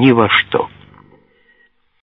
ни во что.